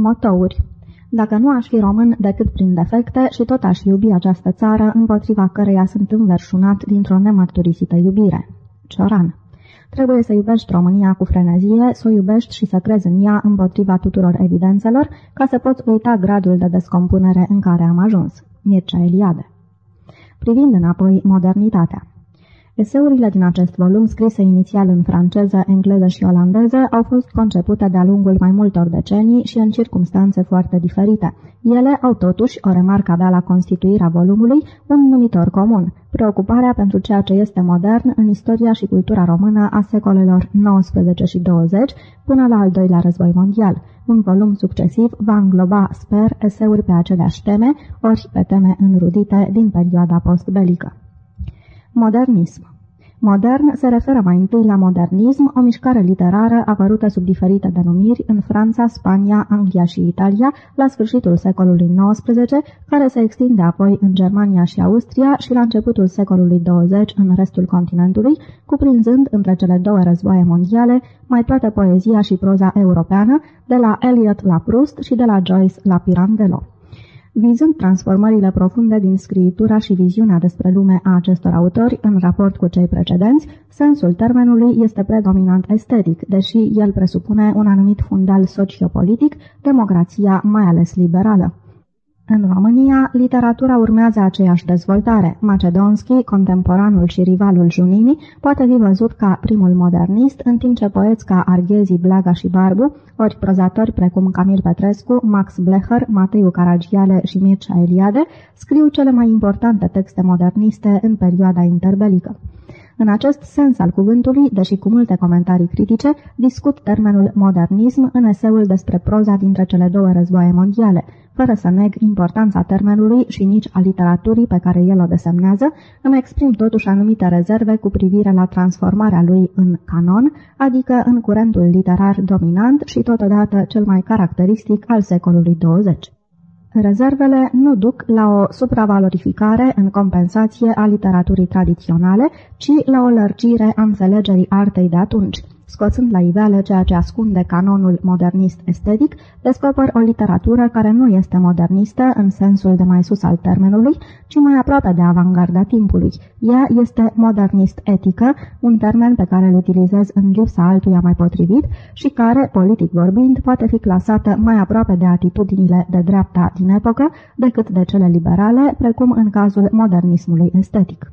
Motouri Dacă nu aș fi român decât prin defecte și tot aș iubi această țară împotriva căreia sunt înverșunat dintr-o nemărturisită iubire. Cioran Trebuie să iubești România cu frenezie, să o iubești și să crezi în ea împotriva tuturor evidențelor, ca să poți uita gradul de descompunere în care am ajuns. Mircea Eliade Privind înapoi modernitatea Eseurile din acest volum, scrise inițial în franceză, engleză și olandeză, au fost concepute de-a lungul mai multor decenii și în circunstanțe foarte diferite. Ele au totuși, o remarcă avea la constituirea volumului, un numitor comun, preocuparea pentru ceea ce este modern în istoria și cultura română a secolelor 19 și 20 până la al doilea război mondial. Un volum succesiv va îngloba, sper, eseuri pe aceleași teme, ori pe teme înrudite din perioada postbelică. Modernism Modern se referă mai întâi la modernism, o mișcare literară apărută sub diferite denumiri în Franța, Spania, Anglia și Italia la sfârșitul secolului XIX, care se extinde apoi în Germania și Austria și la începutul secolului 20 în restul continentului, cuprinzând între cele două războaie mondiale mai toată poezia și proza europeană, de la Eliot la Proust și de la Joyce la Pirandello. Vizând transformările profunde din scriitura și viziunea despre lume a acestor autori în raport cu cei precedenți, sensul termenului este predominant estetic, deși el presupune un anumit fundal sociopolitic, democrația mai ales liberală. În România, literatura urmează aceeași dezvoltare. Macedonski, contemporanul și rivalul Junini, poate fi văzut ca primul modernist, în timp ce poeți ca Arghezi, Blaga și Barbu, ori prozatori precum Camil Petrescu, Max Blecher, Mateiu Caragiale și Mircea Eliade, scriu cele mai importante texte moderniste în perioada interbelică. În acest sens al cuvântului, deși cu multe comentarii critice, discut termenul modernism în eseul despre proza dintre cele două războaie mondiale, fără să neg importanța termenului și nici a literaturii pe care el o desemnează, îmi exprim totuși anumite rezerve cu privire la transformarea lui în canon, adică în curentul literar dominant și totodată cel mai caracteristic al secolului 20. Rezervele nu duc la o supravalorificare în compensație a literaturii tradiționale, ci la o lărgire a înțelegerii artei de atunci. Scoțând la iveală ceea ce ascunde canonul modernist estetic, descoper o literatură care nu este modernistă în sensul de mai sus al termenului, ci mai aproape de avangarda timpului. Ea este modernist etică, un termen pe care îl utilizez în lipsa altuia mai potrivit și care, politic vorbind, poate fi clasată mai aproape de atitudinile de dreapta din epocă decât de cele liberale, precum în cazul modernismului estetic.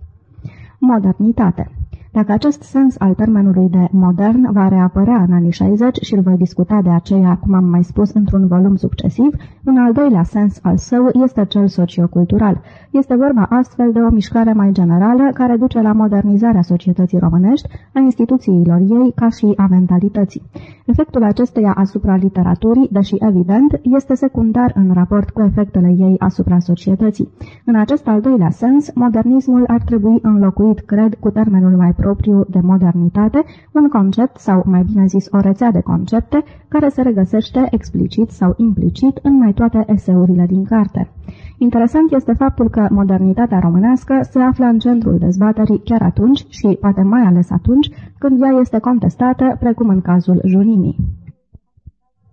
Modernitate dacă acest sens al termenului de modern va reapărea în anii 60 și îl voi discuta de aceea, cum am mai spus, într-un volum succesiv, un al doilea sens al său este cel sociocultural. Este vorba astfel de o mișcare mai generală care duce la modernizarea societății românești, a instituțiilor ei ca și a mentalității. Efectul acesteia asupra literaturii, deși evident, este secundar în raport cu efectele ei asupra societății. În acest al doilea sens, modernismul ar trebui înlocuit, cred, cu termenul mai propriu de modernitate, un concept sau, mai bine zis, o rețea de concepte, care se regăsește explicit sau implicit în mai toate eseurile din carte. Interesant este faptul că modernitatea românească se află în centrul dezbaterii chiar atunci și poate mai ales atunci când ea este contestată, precum în cazul Junimii.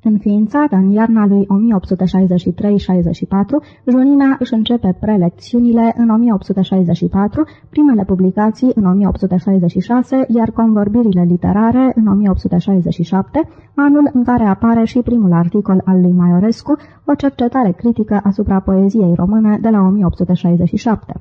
Înființată în iarna lui 1863-64, Junina își începe prelecțiunile în 1864, primele publicații în 1866, iar convorbirile literare în 1867, anul în care apare și primul articol al lui Maiorescu, o cercetare critică asupra poeziei române de la 1867.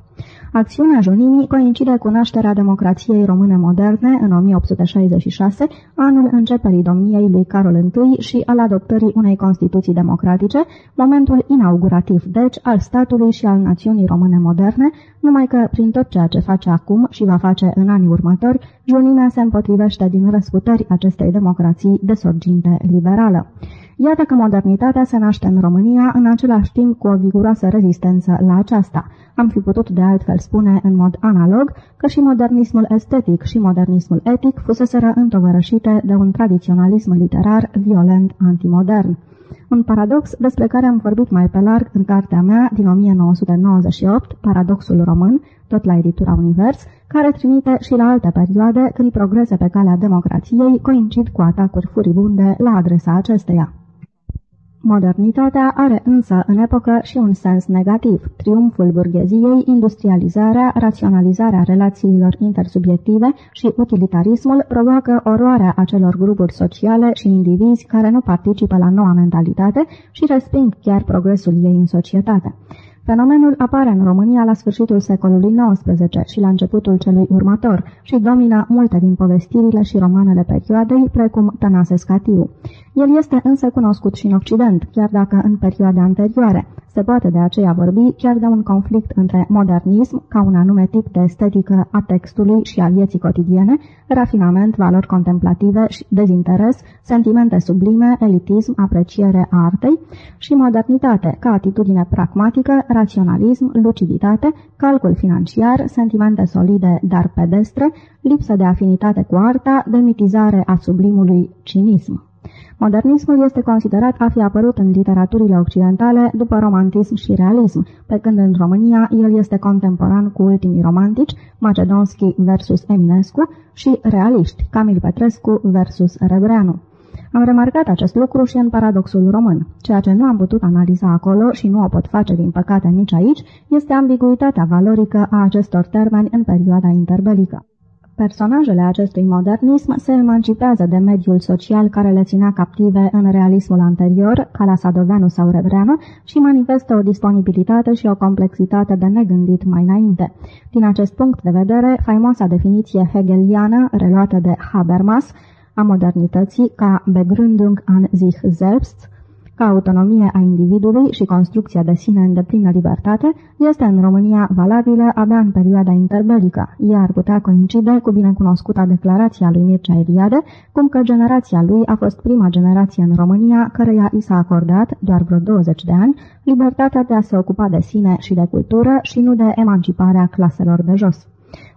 Acțiunea Junimii coincide cu nașterea democrației române moderne în 1866, anul începerii domniei lui Carol Și și al adoptării unei Constituții democratice, momentul inaugurativ, deci, al statului și al națiunii române moderne, numai că, prin tot ceea ce face acum și va face în anii următori, Junimea se împotrivește din răsputări acestei democrații de sorginte liberală. Iată că modernitatea se naște în România în același timp cu o viguroasă rezistență la aceasta. Am fi putut de altfel spune în mod analog că și modernismul estetic și modernismul etic fuseseră întovărășite de un tradiționalism literar violent antimodern. Un paradox despre care am vorbit mai pe larg în cartea mea din 1998, Paradoxul român, tot la editura Univers, care trimite și la alte perioade când progrese pe calea democrației coincid cu atacuri furibunde la adresa acesteia. Modernitatea are însă în epocă și un sens negativ. Triumful burgheziei, industrializarea, raționalizarea relațiilor intersubiective și utilitarismul provoacă oroarea acelor grupuri sociale și indivizi care nu participă la noua mentalitate și resping chiar progresul ei în societate. Fenomenul apare în România la sfârșitul secolului XIX și la începutul celui următor și domina multe din povestirile și romanele perioadei, precum Tănase Scatiu. El este însă cunoscut și în Occident, chiar dacă în perioade anterioare. Se poate de aceea vorbi chiar de un conflict între modernism, ca un anume tip de estetică a textului și a vieții cotidiene, rafinament, valori contemplative și dezinteres, sentimente sublime, elitism, apreciere a artei, și modernitate, ca atitudine pragmatică, raționalism, luciditate, calcul financiar, sentimente solide, dar pedestre, lipsă de afinitate cu arta, demitizare a sublimului cinism. Modernismul este considerat a fi apărut în literaturile occidentale după romantism și realism, pe când în România el este contemporan cu ultimii romantici, Macedonski versus Eminescu, și realiști, Camil Petrescu versus Rebreanu. Am remarcat acest lucru și în paradoxul român. Ceea ce nu am putut analiza acolo și nu o pot face din păcate nici aici, este ambiguitatea valorică a acestor termeni în perioada interbelică. Personajele acestui modernism se emancipează de mediul social care le ținea captive în realismul anterior, ca la Sadoveanu sau Rebreanu, și manifestă o disponibilitate și o complexitate de negândit mai înainte. Din acest punct de vedere, faimoasa definiție hegeliană, reluată de Habermas, a modernității ca Begründung an sich selbst, ca autonomie a individului și construcția de sine în deplină libertate, este în România valabilă abia în perioada interbelică. Ea ar putea coincide cu binecunoscuta declarație a lui Mircea Eliade, cum că generația lui a fost prima generație în România căreia i s-a acordat, doar vreo 20 de ani, libertatea de a se ocupa de sine și de cultură și nu de emanciparea claselor de jos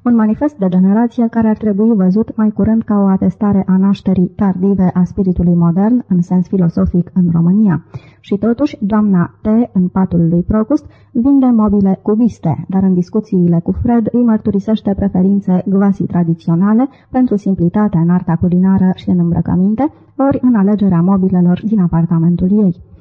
un manifest de generație care ar trebui văzut mai curând ca o atestare a nașterii tardive a spiritului modern, în sens filosofic, în România. Și totuși, doamna T, în patul lui Procust, vinde mobile cubiste, dar în discuțiile cu Fred îi mărturisește preferințe gvasi tradiționale pentru simplitatea în arta culinară și în îmbrăcăminte, ori în alegerea mobilelor din apartamentul ei.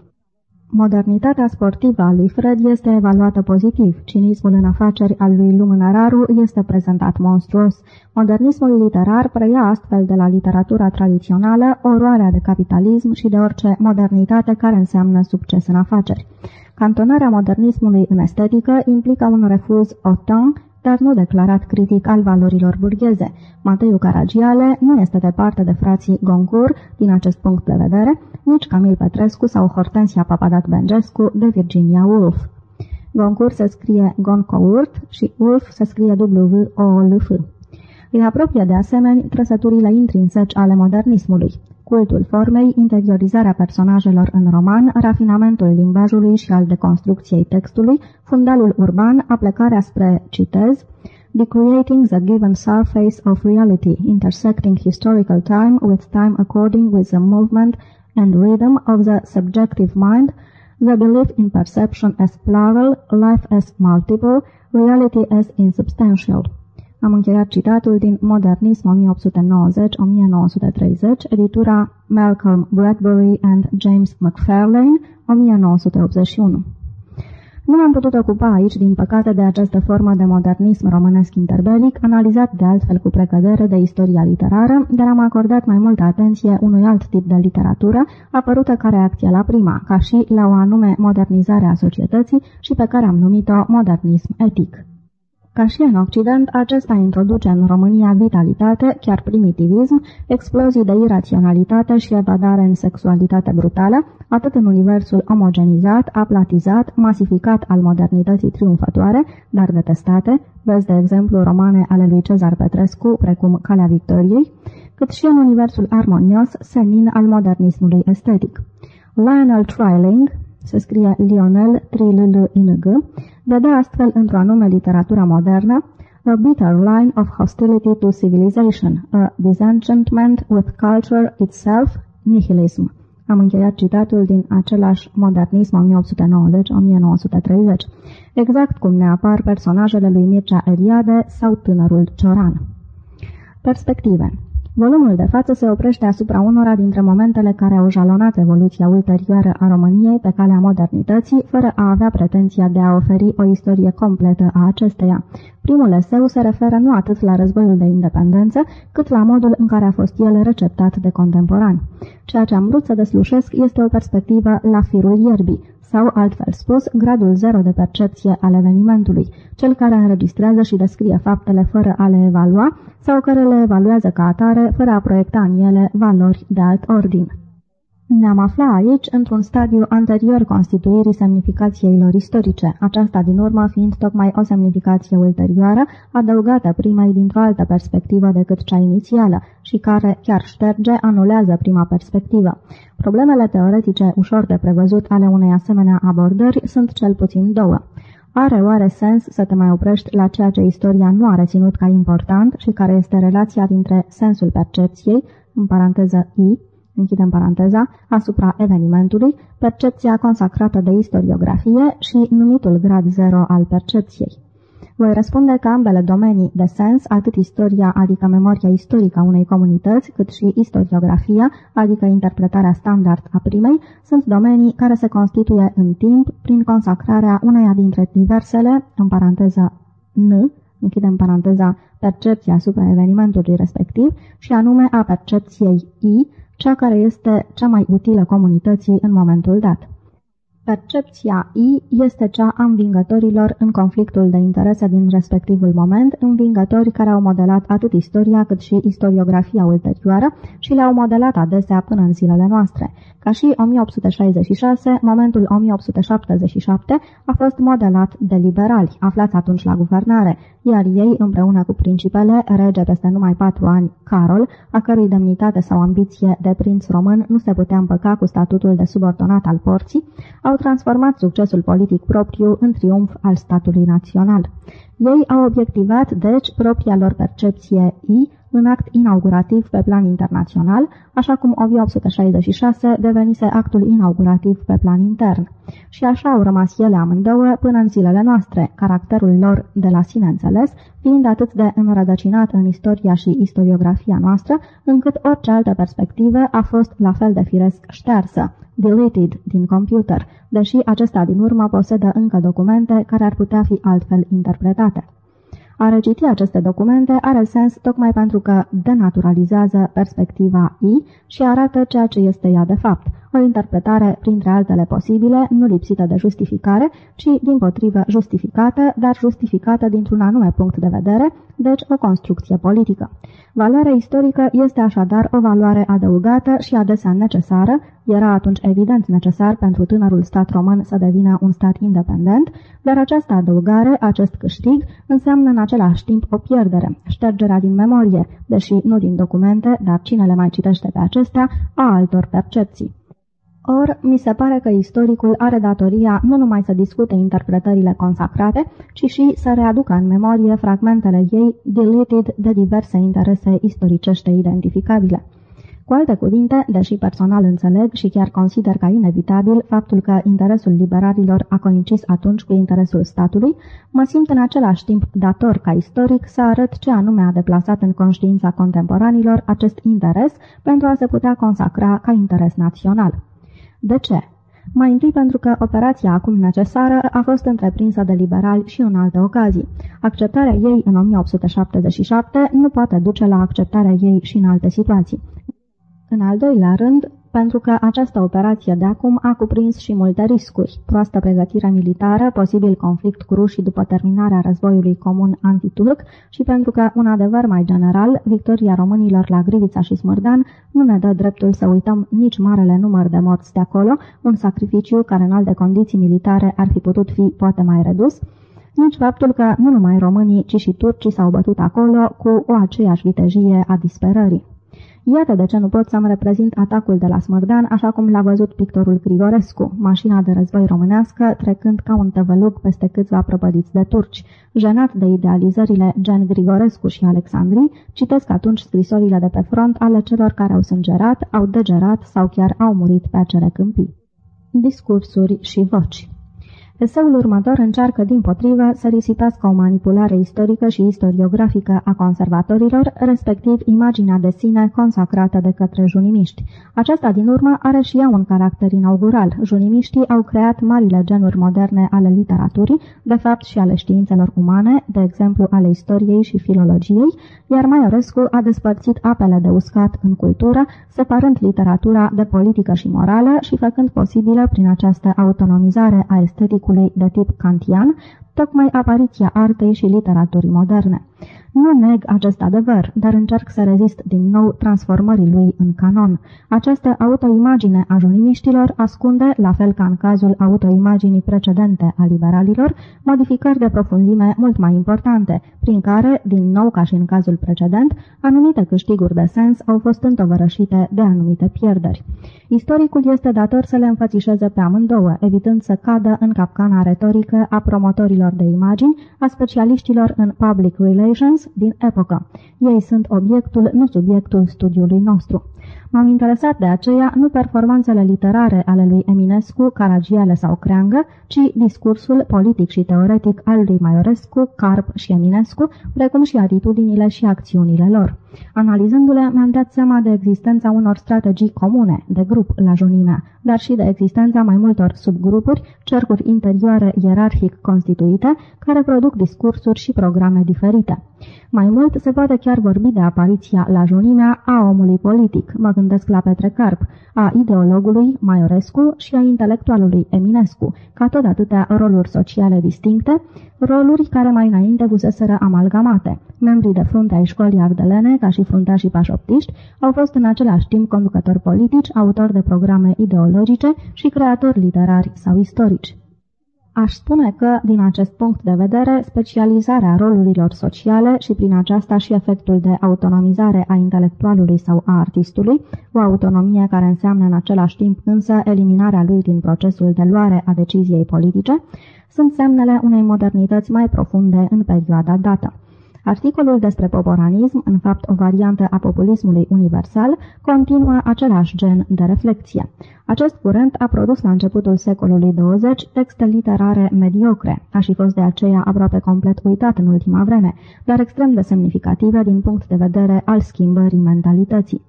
Modernitatea sportivă a lui Fred este evaluată pozitiv, cinismul în afaceri al lui Lumânăraru este prezentat monstruos, modernismul literar preia astfel de la literatura tradițională oroarea de capitalism și de orice modernitate care înseamnă succes în afaceri. Cantonarea modernismului în estetică implică un refuz autant dar nu declarat critic al valorilor burgheze. Mateiu Caragiale nu este departe de frații Goncourt din acest punct de vedere, nici Camil Petrescu sau Hortensia Papadat Bengescu de Virginia Woolf. Goncourt se scrie Goncourt și Woolf se scrie W-O-L-F. Îi apropie de asemenea trăsăturile intrinseci ale modernismului cultul formei, interiorizarea personajelor în roman, rafinamentul limbajului și al deconstrucției textului, fundalul urban, aplecarea spre, citez, Decreating the given surface of reality, intersecting historical time with time according with the movement and rhythm of the subjective mind, the belief in perception as plural, life as multiple, reality as insubstantial. Am încheiat citatul din Modernism 1890-1930, editura Malcolm Bradbury and James McFarlane, 1981. Nu m-am putut ocupa aici, din păcate, de această formă de modernism românesc interbelic, analizat de altfel cu precădere de istoria literară, dar am acordat mai multă atenție unui alt tip de literatură, apărută ca reacție la prima, ca și la o anume modernizare a societății și pe care am numit-o modernism etic. Ca și în Occident, acesta introduce în România vitalitate, chiar primitivism, explozii de iraționalitate și evadare în sexualitate brutală, atât în universul omogenizat, aplatizat, masificat al modernității triumfătoare, dar detestate, vezi de exemplu romane ale lui Cezar Petrescu, precum Calea Victoriei, cât și în universul armonios, senin al modernismului estetic. Lionel Trilling, se scrie Lionel G, vedea astfel într-o anume literatura modernă A bitter line of hostility to civilization, a disenchantment with culture itself, nihilism. Am încheiat citatul din același modernism 1890-1930, exact cum ne apar personajele lui Mircea Eliade sau tânărul Cioran. Perspective Volumul de față se oprește asupra unora dintre momentele care au jalonat evoluția ulterioară a României pe calea modernității, fără a avea pretenția de a oferi o istorie completă a acesteia. Primul eseu se referă nu atât la războiul de independență, cât la modul în care a fost el receptat de contemporani. Ceea ce am vrut să deslușesc este o perspectivă la firul ierbii, sau, altfel spus, gradul zero de percepție al evenimentului, cel care înregistrează și descrie faptele fără a le evalua sau care le evaluează ca atare fără a proiecta în ele valori de alt ordin. Ne-am aflat aici într-un stadiu anterior constituirii semnificațiilor istorice, aceasta din urmă fiind tocmai o semnificație ulterioară, adăugată primei dintr-o altă perspectivă decât cea inițială și care chiar șterge, anulează prima perspectivă. Problemele teoretice ușor de prevăzut ale unei asemenea abordări sunt cel puțin două. Are oare sens să te mai oprești la ceea ce istoria nu a reținut ca important și care este relația dintre sensul percepției, în paranteză I, închidem paranteza, asupra evenimentului, percepția consacrată de istoriografie și numitul grad zero al percepției. Voi răspunde că ambele domenii de sens, atât istoria, adică memoria istorică a unei comunități, cât și istoriografia, adică interpretarea standard a primei, sunt domenii care se constituie în timp prin consacrarea uneia dintre diversele, în paranteză N, închidem paranteza, percepția asupra evenimentului respectiv, și anume a percepției I, cea care este cea mai utilă comunității în momentul dat. Percepția I este cea a învingătorilor în conflictul de interese din respectivul moment, învingători care au modelat atât istoria cât și istoriografia ulterioară și le-au modelat adesea până în zilele noastre. Ca și 1866, momentul 1877 a fost modelat de liberali, aflați atunci la guvernare, iar ei, împreună cu principele, rege peste numai patru ani, Carol, a cărui demnitate sau ambiție de prinț român nu se putea împăca cu statutul de subordonat al porții, au transformat succesul politic propriu în triumf al statului național. Ei au obiectivat, deci, propria lor percepție I, în act inaugurativ pe plan internațional, așa cum 1866 devenise actul inaugurativ pe plan intern. Și așa au rămas ele amândouă până în zilele noastre, caracterul lor de la sine înțeles, fiind atât de înrădăcinat în istoria și istoriografia noastră, încât orice altă perspectivă a fost la fel de firesc ștearsă, deleted din computer, deși acesta din urmă posedă încă documente care ar putea fi altfel interpretate. A reciti aceste documente are sens tocmai pentru că denaturalizează perspectiva I și arată ceea ce este ea de fapt, o interpretare printre altele posibile, nu lipsită de justificare, ci din potrivă justificată, dar justificată dintr-un anume punct de vedere, deci o construcție politică. Valoarea istorică este așadar o valoare adăugată și adesea necesară, era atunci evident necesar pentru tânărul stat român să devină un stat independent, dar această adăugare, acest câștig, înseamnă în același timp o pierdere, ștergerea din memorie, deși nu din documente, dar cine le mai citește pe acestea, a altor percepții. Or, mi se pare că istoricul are datoria nu numai să discute interpretările consacrate, ci și să readucă în memorie fragmentele ei deleted de diverse interese istoricește identificabile. Cu alte cuvinte, deși personal înțeleg și chiar consider ca inevitabil faptul că interesul liberalilor a coincis atunci cu interesul statului, mă simt în același timp dator ca istoric să arăt ce anume a deplasat în conștiința contemporanilor acest interes pentru a se putea consacra ca interes național. De ce? Mai întâi pentru că operația acum necesară a fost întreprinsă de liberali și în alte ocazii. Acceptarea ei în 1877 nu poate duce la acceptarea ei și în alte situații. În al doilea rând, pentru că această operație de acum a cuprins și multe riscuri, proastă pregătire militară, posibil conflict cu rușii după terminarea războiului comun antiturc și pentru că, un adevăr mai general, victoria românilor la Grivița și Smârdan nu ne dă dreptul să uităm nici marele număr de morți de acolo, un sacrificiu care în alte condiții militare ar fi putut fi poate mai redus, nici faptul că nu numai românii, ci și turcii s-au bătut acolo cu o aceeași vitejie a disperării. Iată de ce nu pot să-mi reprezint atacul de la Smărdan așa cum l-a văzut pictorul Grigorescu, mașina de război românească trecând ca un tăvăluc peste câțiva prăpădiți de turci. Jenat de idealizările gen Grigorescu și Alexandrii, citesc atunci scrisorile de pe front ale celor care au sângerat, au degerat sau chiar au murit pe acele câmpii. Discursuri și voci Eseul următor încearcă din potrivă să risipească o manipulare istorică și istoriografică a conservatorilor, respectiv imaginea de sine consacrată de către junimiști. Aceasta din urmă are și ea un caracter inaugural. Junimiștii au creat marile genuri moderne ale literaturii, de fapt și ale științelor umane, de exemplu ale istoriei și filologiei, iar Maiorescu a despărțit apele de uscat în cultură, separând literatura de politică și morală și făcând posibilă prin această autonomizare a esteticului de tip kantian, tocmai apariția artei și literaturii moderne. Nu neg acest adevăr, dar încerc să rezist din nou transformării lui în canon. Această autoimagine a junimiștilor ascunde, la fel ca în cazul autoimaginii precedente a liberalilor, modificări de profunzime mult mai importante, prin care, din nou ca și în cazul precedent, anumite câștiguri de sens au fost întovărășite de anumite pierderi. Istoricul este dator să le înfățișeze pe amândouă, evitând să cadă în capcana retorică a promotorilor de imagini, a specialiștilor în public relations din epocă. Ei sunt obiectul, nu subiectul studiului nostru. M-am interesat de aceea nu performanțele literare ale lui Eminescu, Caragiale sau Creangă, ci discursul politic și teoretic al lui Maiorescu, Carp și Eminescu, precum și atitudinile și acțiunile lor. Analizându-le, mi-am dat seama de existența unor strategii comune, de grup la junimea, dar și de existența mai multor subgrupuri, cercuri interioare ierarhic constituite, care produc discursuri și programe diferite. Mai mult, se poate chiar vorbi de apariția la junimea a omului politic, mă gândesc la Petre Carp, a ideologului Maiorescu și a intelectualului Eminescu, ca tot atâtea roluri sociale distincte, roluri care mai înainte fuseseră amalgamate. Membrii de frunte ai școlii ardelene, ca și fruntașii pașoptiști, au fost în același timp conducători politici, autori de programe ideologice și creatori literari sau istorici. Aș spune că, din acest punct de vedere, specializarea rolurilor sociale și prin aceasta și efectul de autonomizare a intelectualului sau a artistului, o autonomie care înseamnă în același timp însă eliminarea lui din procesul de luare a deciziei politice, sunt semnele unei modernități mai profunde în perioada dată. Articolul despre poporanism, în fapt o variantă a populismului universal, continuă același gen de reflexie. Acest curent a produs la începutul secolului 20 texte literare mediocre, a și fost de aceea aproape complet uitat în ultima vreme, dar extrem de semnificative din punct de vedere al schimbării mentalității.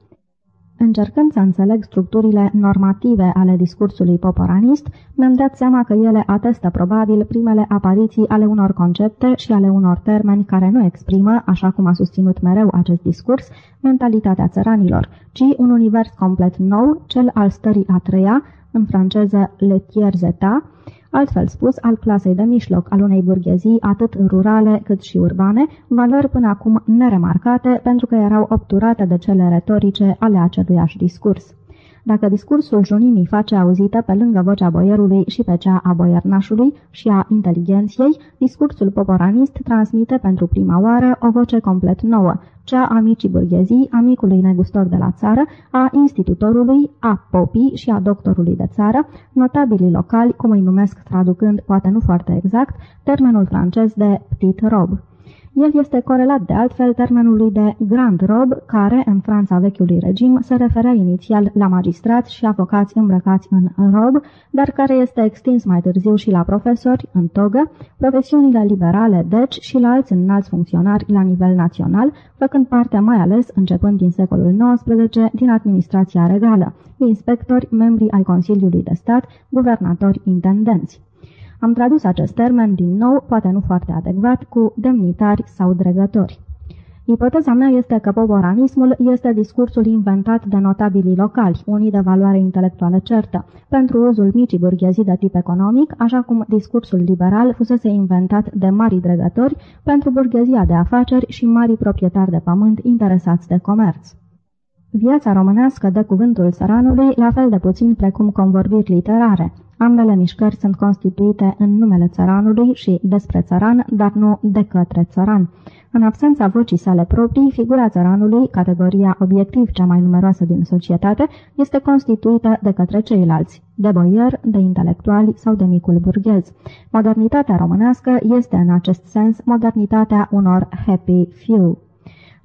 Încercând să înțeleg structurile normative ale discursului poporanist, mi-am dat seama că ele atestă probabil primele apariții ale unor concepte și ale unor termeni care nu exprimă, așa cum a susținut mereu acest discurs, mentalitatea țăranilor, ci un univers complet nou, cel al stării a treia, în franceză le tiers état, altfel spus, al clasei de mijloc, al unei burghezii atât rurale cât și urbane, valori până acum neremarcate pentru că erau obturate de cele retorice ale aceluiași discurs. Dacă discursul junimii face auzită pe lângă vocea boierului și pe cea a boiernașului și a inteligenției, discursul poporanist transmite pentru prima oară o voce complet nouă, cea a micii burghezii, a micului negustor de la țară, a institutorului, a popii și a doctorului de țară, notabilii locali, cum îi numesc traducând, poate nu foarte exact, termenul francez de petit rob. El este corelat de altfel termenului de grand rob, care, în Franța vechiului regim, se referea inițial la magistrați și avocați îmbrăcați în rob, dar care este extins mai târziu și la profesori, în togă, profesiunile liberale, deci, și la alți înalți funcționari la nivel național, făcând parte mai ales, începând din secolul XIX, din administrația regală, inspectori, membri ai Consiliului de Stat, guvernatori, intendenți. Am tradus acest termen din nou, poate nu foarte adecvat, cu demnitari sau dregători. Ipoteza mea este că poporanismul este discursul inventat de notabilii locali, unii de valoare intelectuală certă, pentru uzul micii burghezii de tip economic, așa cum discursul liberal fusese inventat de mari dregători pentru burghezia de afaceri și mari proprietari de pământ interesați de comerț. Viața românească dă cuvântul țăranului la fel de puțin precum convorbiri literare. Ambele mișcări sunt constituite în numele țăranului și despre țăran, dar nu de către țăran. În absența vocii sale proprii, figura țăranului, categoria obiectiv cea mai numeroasă din societate, este constituită de către ceilalți, de boier, de intelectuali sau de micul burghez. Modernitatea românească este în acest sens modernitatea unor happy few.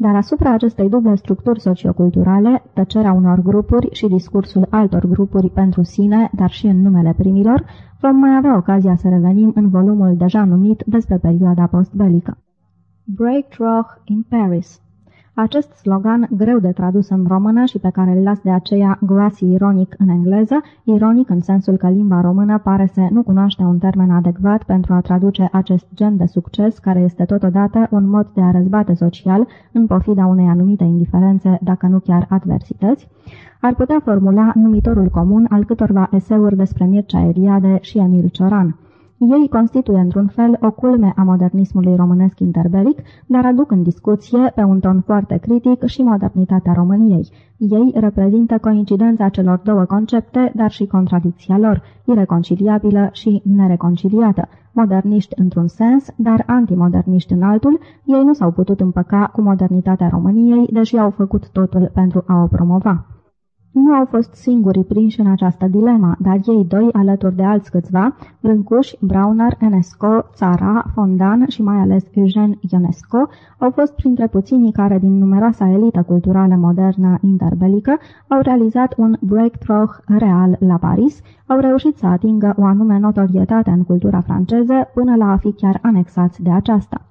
Dar asupra acestei duble structuri socioculturale, tăcerea unor grupuri și discursul altor grupuri pentru sine, dar și în numele primilor, vom mai avea ocazia să revenim în volumul deja numit despre perioada postbelică. Breakthrough in Paris acest slogan, greu de tradus în română și pe care îl las de aceea gloasi ironic în engleză, ironic în sensul că limba română pare să nu cunoaște un termen adecvat pentru a traduce acest gen de succes, care este totodată un mod de a răzbate social, în pofida unei anumite indiferențe, dacă nu chiar adversități, ar putea formula numitorul comun al câtorva eseuri despre Mircea Eliade și Emil Cioran. Ei constituie într-un fel o culme a modernismului românesc interbelic, dar aduc în discuție, pe un ton foarte critic, și modernitatea României. Ei reprezintă coincidența celor două concepte, dar și contradicția lor, ireconciliabilă și nereconciliată. Moderniști într-un sens, dar antimoderniști în altul, ei nu s-au putut împăca cu modernitatea României, deși au făcut totul pentru a o promova. Nu au fost singurii prinși în această dilemă, dar ei doi, alături de alți câțiva, Brâncuș, Brauner, Enesco, Țara, Fondan și mai ales Eugen Ionesco, au fost printre puținii care din numeroasa elită culturală modernă interbelică au realizat un breakthrough real la Paris, au reușit să atingă o anume notorietate în cultura franceză până la a fi chiar anexați de aceasta.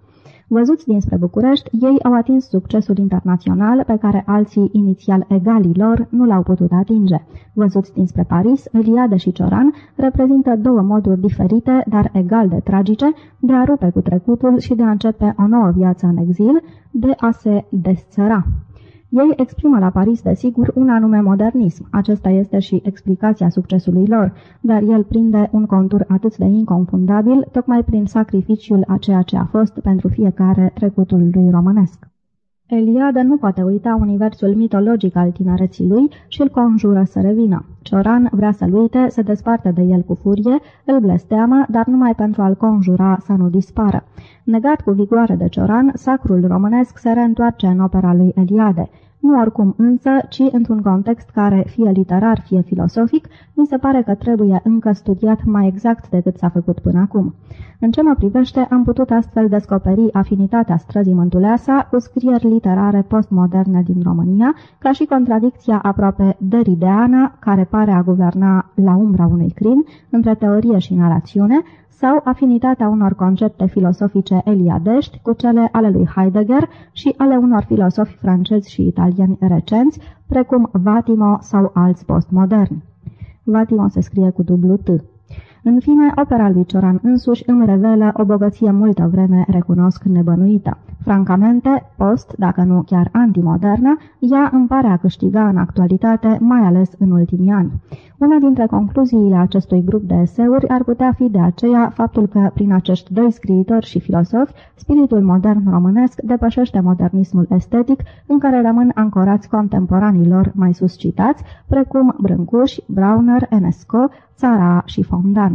Văzuți dinspre București, ei au atins succesul internațional pe care alții inițial egalii lor nu l-au putut atinge. Văzuți dinspre Paris, Eliade și Cioran reprezintă două moduri diferite, dar egal de tragice, de a rupe cu trecutul și de a începe o nouă viață în exil, de a se desțăra. Ei exprimă la Paris, desigur, un anume modernism. Acesta este și explicația succesului lor, dar el prinde un contur atât de inconfundabil, tocmai prin sacrificiul a ceea ce a fost pentru fiecare trecutul lui românesc. Eliade nu poate uita universul mitologic al tinereții lui și îl conjură să revină. Cioran vrea să-l uite, să desparte de el cu furie, îl blesteamă, dar numai pentru a-l conjura să nu dispară. Negat cu vigoare de Cioran, sacrul românesc se reîntoarce în opera lui Eliade. Nu oricum însă, ci într-un context care, fie literar, fie filosofic, mi se pare că trebuie încă studiat mai exact decât s-a făcut până acum. În ce mă privește, am putut astfel descoperi afinitatea străzii Mântuleasa cu scrieri literare postmoderne din România, ca și contradicția aproape derideană, care pare a guverna la umbra unui crin, între teorie și narațiune, sau afinitatea unor concepte filosofice eliadești cu cele ale lui Heidegger și ale unor filosofi francezi și italieni recenți, precum Vatimo sau alți postmoderni. Vatimo se scrie cu dublu T. În fine, opera lui Cioran însuși îmi revelă o bogăție multă vreme recunosc nebănuită. Francamente, post, dacă nu chiar antimodernă, ea îmi pare a câștiga în actualitate, mai ales în ultimii ani. Una dintre concluziile acestui grup de eseuri ar putea fi de aceea faptul că, prin acești doi scriitori și filosofi, spiritul modern românesc depășește modernismul estetic în care rămân ancorați contemporanilor mai suscitați, precum Brâncuș, Brauner, Enesco, Țara și Fondan.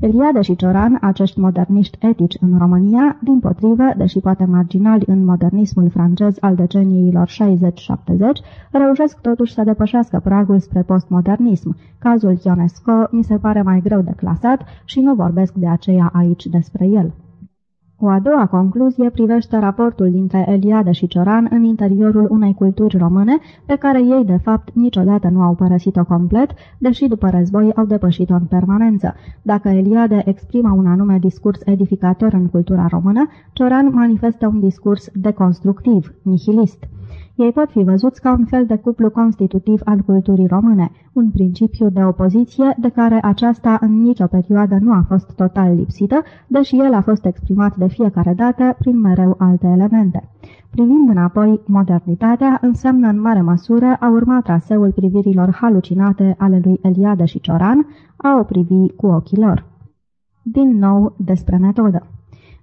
Eliade și Cioran, acești moderniști etici în România, din potrivă, deși poate marginali în modernismul francez al deceniilor 60-70, reușesc totuși să depășească pragul spre postmodernism. Cazul Ionesco mi se pare mai greu de clasat și nu vorbesc de aceea aici despre el. O a doua concluzie privește raportul dintre Eliade și Cioran în interiorul unei culturi române, pe care ei, de fapt, niciodată nu au părăsit-o complet, deși după război au depășit-o în permanență. Dacă Eliade exprimă un anume discurs edificator în cultura română, Cioran manifestă un discurs deconstructiv, nihilist. Ei pot fi văzuți ca un fel de cuplu constitutiv al culturii române, un principiu de opoziție de care aceasta în nicio perioadă nu a fost total lipsită, deși el a fost exprimat de fiecare dată prin mereu alte elemente. Privind înapoi, modernitatea înseamnă în mare măsură a urma traseul privirilor halucinate ale lui Eliade și Cioran, a o privi cu ochii lor. Din nou despre metodă.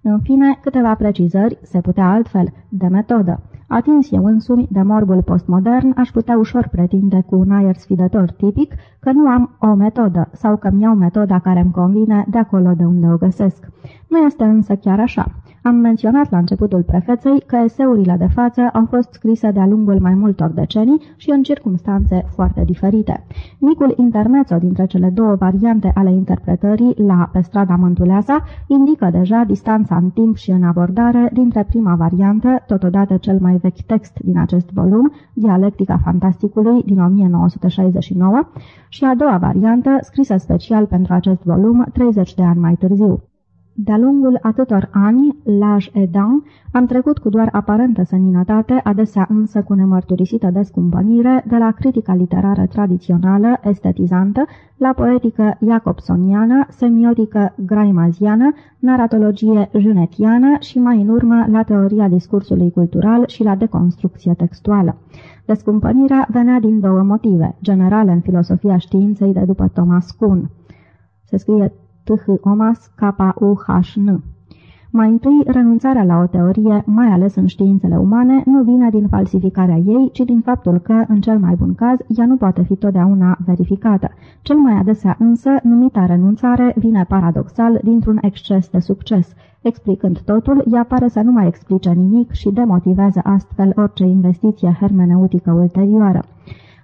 În fine, câteva precizări, se putea altfel, de metodă. Atins eu însumi de morbul postmodern, aș putea ușor pretinde cu un aer sfidător tipic că nu am o metodă sau că mi iau metoda care îmi convine de acolo de unde o găsesc. Nu este însă chiar așa. Am menționat la începutul prefeței că eseurile de față au fost scrise de-a lungul mai multor decenii și în circunstanțe foarte diferite. Micul intermezzo dintre cele două variante ale interpretării la Pe strada Mântuleasa indică deja distanța în timp și în abordare dintre prima variantă, totodată cel mai vechi text din acest volum, Dialectica Fantasticului din 1969, și a doua variantă, scrisă special pentru acest volum 30 de ani mai târziu. De-a lungul atâtor ani, l'âge ședan, am trecut cu doar aparentă seninătate, adesea însă cu nemărturisită descumpănire, de la critica literară tradițională, estetizantă, la poetică jacobsoniană, semiotică graimaziană, naratologie junetiană și mai în urmă la teoria discursului cultural și la deconstrucție textuală. Descumpănirea venea din două motive, generale în filosofia științei de după Thomas Kuhn. Se scrie T-H-O-M-A-S K-U-H-N. Mai întâi, renunțarea la o teorie, mai ales în științele umane, nu vine din falsificarea ei, ci din faptul că, în cel mai bun caz, ea nu poate fi totdeauna verificată. Cel mai adesea însă, numita renunțare vine paradoxal dintr-un exces de succes. Explicând totul, ea pare să nu mai explice nimic și demotivează astfel orice investiție hermeneutică ulterioară.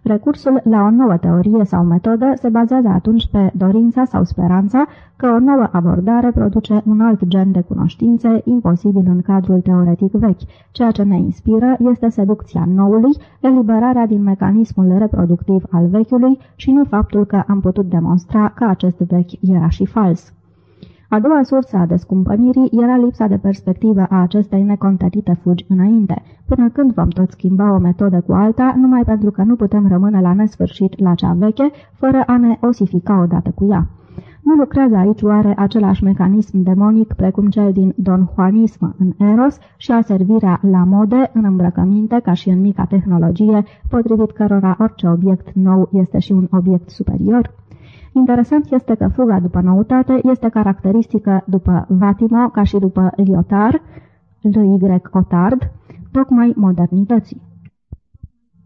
Recursul la o nouă teorie sau metodă se bazează atunci pe dorința sau speranța că o nouă abordare produce un alt gen de cunoștințe imposibil în cadrul teoretic vechi. Ceea ce ne inspiră este seducția noului, eliberarea din mecanismul reproductiv al vechiului și nu faptul că am putut demonstra că acest vechi era și fals. A doua sursă a descumpănirii era lipsa de perspectivă a acestei necontenite fugi înainte, până când vom tot schimba o metodă cu alta, numai pentru că nu putem rămâne la nesfârșit la cea veche, fără a ne osifica odată cu ea. Nu lucrează aici oare același mecanism demonic precum cel din Don Juanism în Eros și a servirea la mode în îmbrăcăminte ca și în mica tehnologie, potrivit cărora orice obiect nou este și un obiect superior? Interesant este că fuga după noutate este caracteristică după Vatimo ca și după Lyotard, L.Y. Otard, tocmai modernității.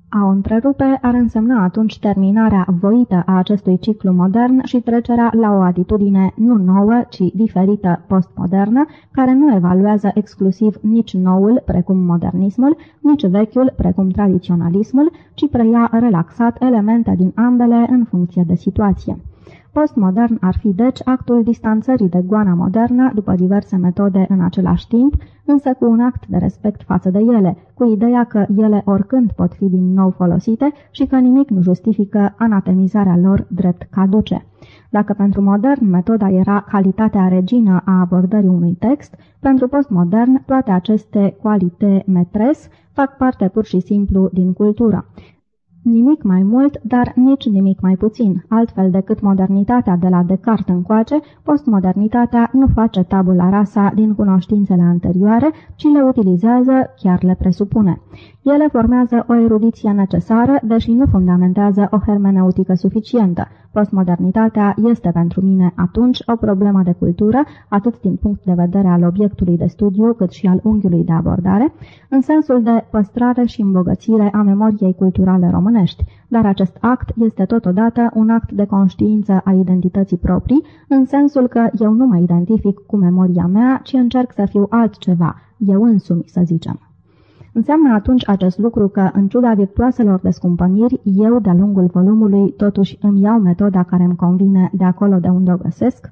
A o întrerupe ar însemna atunci terminarea voită a acestui ciclu modern și trecerea la o atitudine nu nouă, ci diferită postmodernă, care nu evaluează exclusiv nici noul, precum modernismul, nici vechiul, precum tradiționalismul, ci preia relaxat elemente din ambele în funcție de situație. Postmodern ar fi deci actul distanțării de goana modernă după diverse metode în același timp, însă cu un act de respect față de ele, cu ideea că ele oricând pot fi din nou folosite și că nimic nu justifică anatemizarea lor drept caduce. Dacă pentru modern metoda era calitatea regină a abordării unui text, pentru postmodern toate aceste qualité metres fac parte pur și simplu din cultură. Nimic mai mult, dar nici nimic mai puțin. Altfel decât modernitatea de la Descartes încoace, postmodernitatea nu face tabula rasa din cunoștințele anterioare, ci le utilizează, chiar le presupune. Ele formează o erudiție necesară, deși nu fundamentează o hermeneutică suficientă. Postmodernitatea este pentru mine atunci o problemă de cultură, atât din punct de vedere al obiectului de studiu, cât și al unghiului de abordare, în sensul de păstrare și îmbogățire a memoriei culturale românești, dar acest act este totodată un act de conștiință a identității proprii, în sensul că eu nu mă identific cu memoria mea, ci încerc să fiu altceva, eu însumi, să zicem. Înseamnă atunci acest lucru că, în ciuda virtuoaselor descumpăniri, eu, de-a lungul volumului, totuși îmi iau metoda care îmi convine de acolo de unde o găsesc?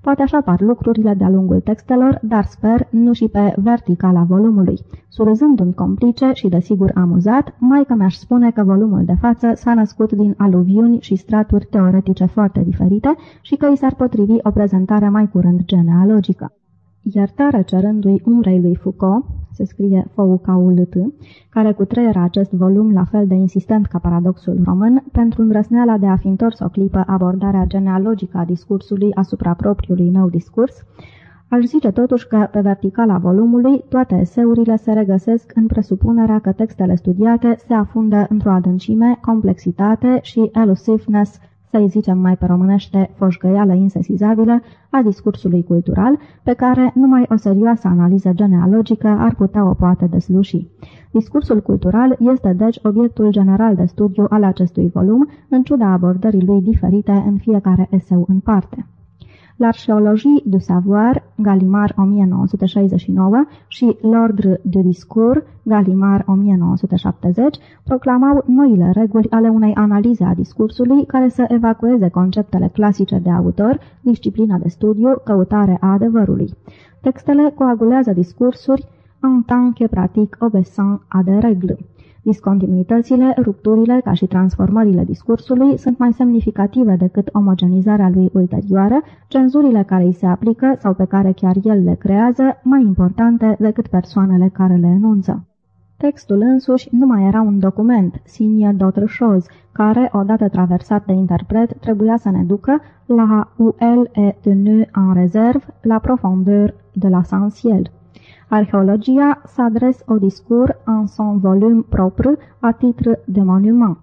Poate așa par lucrurile de-a lungul textelor, dar sper nu și pe verticala volumului. Surzându-mi complice și desigur amuzat, mai că mi-aș spune că volumul de față s-a născut din aluviuni și straturi teoretice foarte diferite și că i s-ar potrivi o prezentare mai curând genealogică. Iertare cerându-i umbrei lui Foucault, se scrie Foucault, care cutreiera acest volum la fel de insistent ca paradoxul român, pentru îndrăsneala de a fi întors o clipă abordarea genealogică a discursului asupra propriului meu discurs, Aș zice totuși că, pe verticala volumului, toate eseurile se regăsesc în presupunerea că textele studiate se afundă într-o adâncime, complexitate și elusiveness să-i zicem mai pe românește, foșgăială insesizabilă a discursului cultural, pe care numai o serioasă analiză genealogică ar putea o poate desluși. Discursul cultural este deci obiectul general de studiu al acestui volum, în ciuda abordării lui diferite în fiecare eseu în parte. L'Archéologie du Savoir, Galimar 1969 și L'Ordre du Discours, Galimar 1970, proclamau noile reguli ale unei analize a discursului care să evacueze conceptele clasice de autor, disciplina de studiu, căutare a adevărului. Textele coagulează discursuri en tant que pratique obéissant à des règles. Discontinuitățile, rupturile, ca și transformările discursului, sunt mai semnificative decât omogenizarea lui ulterioară, cenzurile care îi se aplică sau pe care chiar el le creează, mai importante decât persoanele care le enunță. Textul însuși nu mai era un document, signe d'autre chose, care, odată traversat de interpret, trebuia să ne ducă la où elle est tenue en réserve, la profondeur de l'essentiel. Arheologia s'adresse au discours en son volume propre à titre de monument.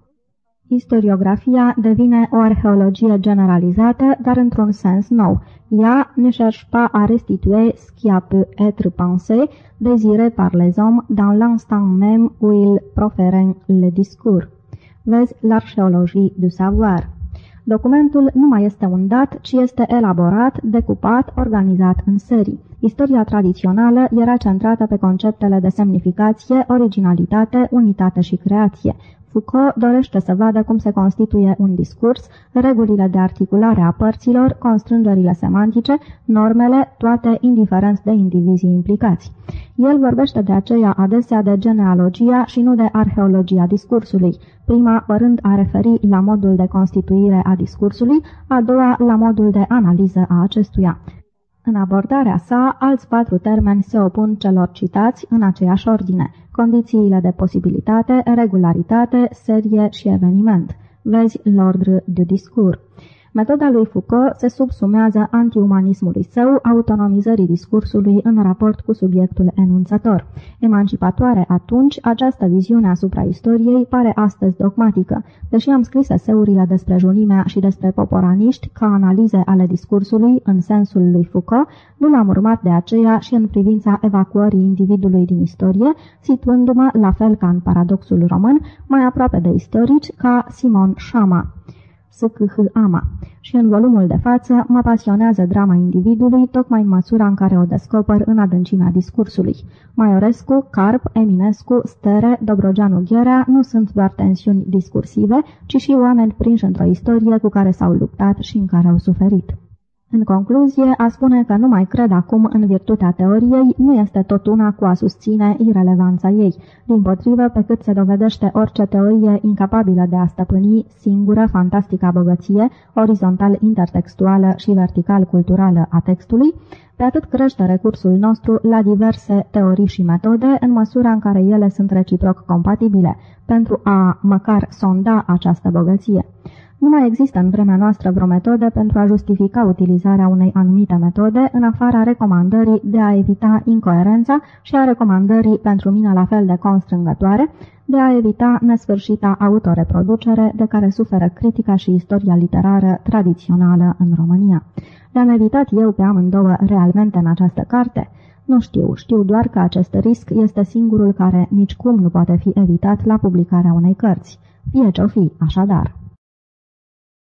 Historiografia devine o arheologie generalizată, dar într-un sens nou. Ea ne cherche pas à restituer ce qui a pu être pensé, désiré par les hommes dans l'instant même où ils profèrent le discours. Vezi l'archéologie du savoir. Documentul nu mai este un dat, ci este elaborat, decupat, organizat în serii. Istoria tradițională era centrată pe conceptele de semnificație, originalitate, unitate și creație. Foucault dorește să vadă cum se constituie un discurs, regulile de articulare a părților, constrângerile semantice, normele, toate indiferent de indivizii implicați. El vorbește de aceea adesea de genealogia și nu de arheologia discursului, prima părând a referi la modul de constituire a discursului, a doua la modul de analiză a acestuia. În abordarea sa, alți patru termeni se opun celor citați în aceeași ordine, condițiile de posibilitate, regularitate, serie și eveniment. Vezi l'ordre du discours. Metoda lui Foucault se subsumează antiumanismului său, autonomizării discursului în raport cu subiectul enunțător. Emancipatoare atunci, această viziune asupra istoriei pare astăzi dogmatică, deși am scris eseurile despre junimea și despre poporaniști ca analize ale discursului în sensul lui Foucault, nu l-am urmat de aceea și în privința evacuării individului din istorie, situându-mă, la fel ca în paradoxul român, mai aproape de istorici ca Simon Schama. S.C.H.A.M.A. Și în volumul de față mă pasionează drama individului, tocmai în măsura în care o descoper în adâncimea discursului. Maiorescu, Carp, Eminescu, Stere, Dobrogeanu Gherea nu sunt doar tensiuni discursive, ci și oameni prinși într-o istorie cu care s-au luptat și în care au suferit. În concluzie, a spune că nu mai cred acum în virtutea teoriei nu este tot una cu a susține irelevanța ei. Din potrivă, pe cât se dovedește orice teorie incapabilă de a stăpâni singură fantastica bogăție, orizontal intertextuală și vertical culturală a textului, pe atât crește recursul nostru la diverse teorii și metode în măsura în care ele sunt reciproc compatibile, pentru a măcar sonda această bogăție. Nu mai există în vremea noastră vreo metodă pentru a justifica utilizarea unei anumite metode, în afara recomandării de a evita incoerența și a recomandării, pentru mine la fel de constrângătoare, de a evita nesfârșita autoreproducere de care suferă critica și istoria literară tradițională în România. Le-am evitat eu pe amândouă realmente în această carte? Nu știu, știu doar că acest risc este singurul care nicicum nu poate fi evitat la publicarea unei cărți. Fie ce-o fi, așadar.